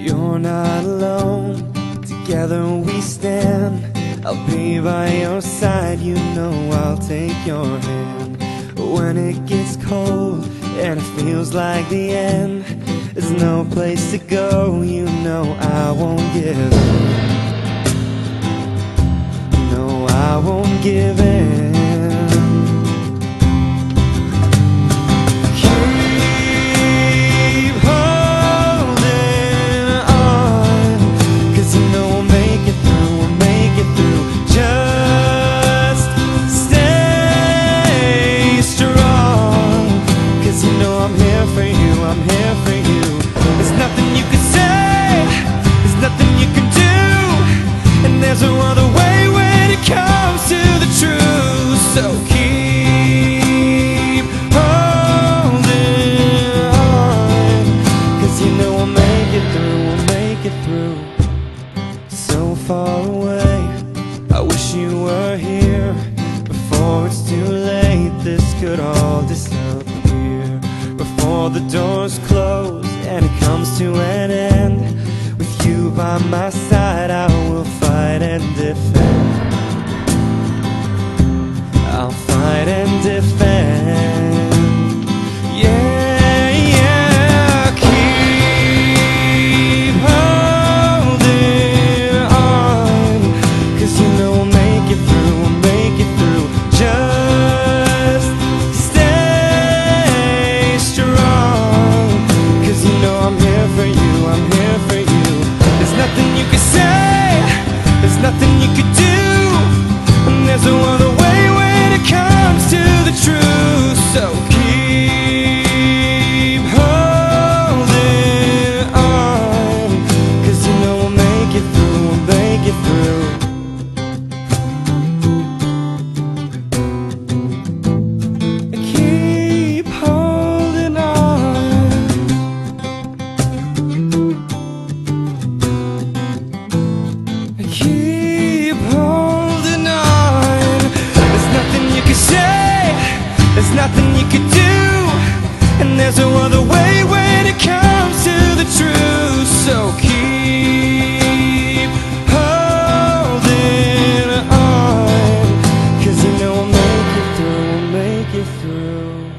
You're not alone, together we stand. I'll be by your side, you know I'll take your hand. When it gets cold and it feels like the end, there's no place to go, you know I won't give in. No, I won't give in. Far away, I wish you were here before it's too late. This could all disappear before the doors close and it comes to an end. With you by my side, I will fight and defend. I'll fight and defend. There's nothing you could do. And there's no other way when it comes to the truth. So keep holding on Cause you know we'll make it through, we'll make it through.